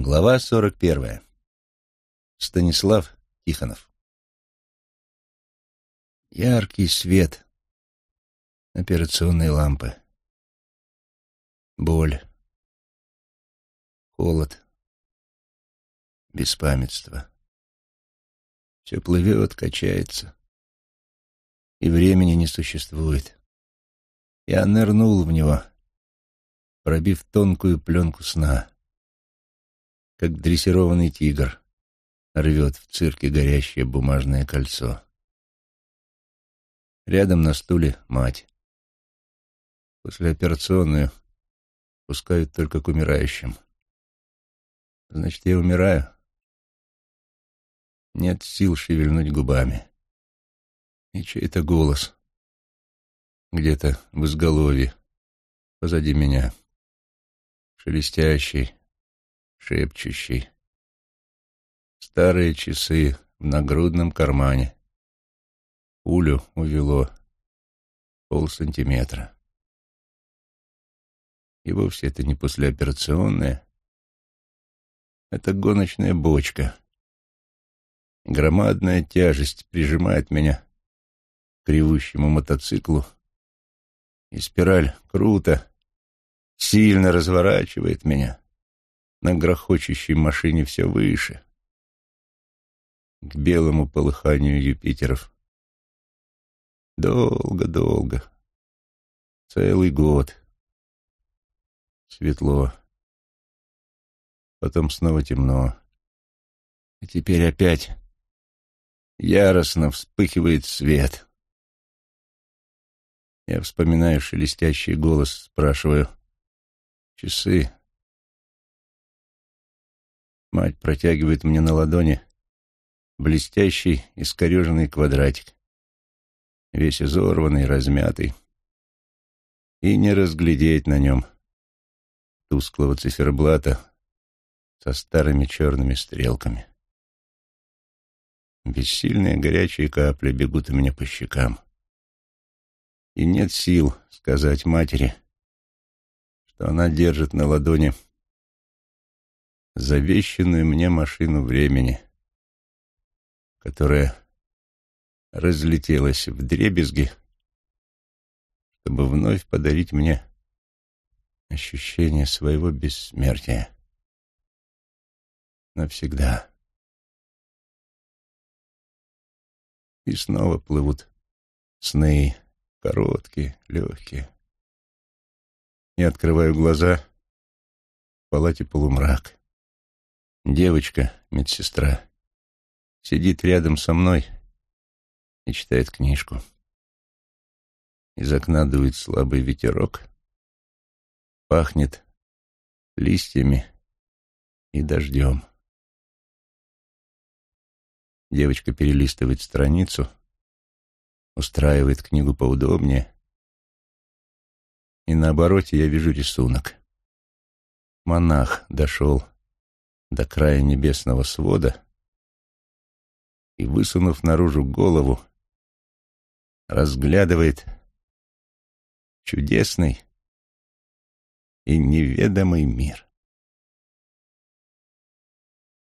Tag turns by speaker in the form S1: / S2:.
S1: Глава сорок первая. Станислав Тихонов. Яркий свет операционной лампы. Боль. Холод. Беспамятство. Все плывет, качается. И времени не существует. Я нырнул в него, пробив тонкую пленку сна как дрессированный тигр рвет в цирке горящее бумажное кольцо. Рядом на стуле мать. Послеоперационную пускают только к умирающим. Значит, я умираю? Нет сил шевельнуть губами. И чей-то голос где-то в изголовье позади меня, шелестящий, шепчущий. Старые часы в нагрудном кармане. Пулю увело полсантиметра. И вовсе это не послеоперационная. Это гоночная бочка. Громадная тяжесть прижимает меня к ревущему мотоциклу, и спираль круто, сильно разворачивает меня на грохочущей машине все выше, к белому полыханию Юпитеров. Долго-долго, целый год. Светло, потом снова темно. И теперь опять яростно вспыхивает свет. Я вспоминаю шелестящий голос, спрашиваю. Часы Мать протягивает мне на ладони блестящий искореженный квадратик, весь изорванный, размятый, и не разглядеть на нем тусклого циферблата со старыми черными стрелками. Бессильные горячие капли бегут у меня по щекам. И нет сил сказать матери, что она держит на ладони завещанную мне машину времени, которая разлетелась в дребезги, чтобы вновь подарить мне ощущение своего бессмертия. Навсегда. И снова плывут сны, короткие, легкие. Я открываю глаза, в палате полумрак. Девочка, медсестра, сидит рядом со мной и читает книжку. Из окна дует слабый ветерок, пахнет листьями и дождем. Девочка перелистывает страницу, устраивает книгу поудобнее, и на обороте я вижу рисунок. Монах дошел до края небесного свода и, высунув наружу голову, разглядывает чудесный и неведомый мир.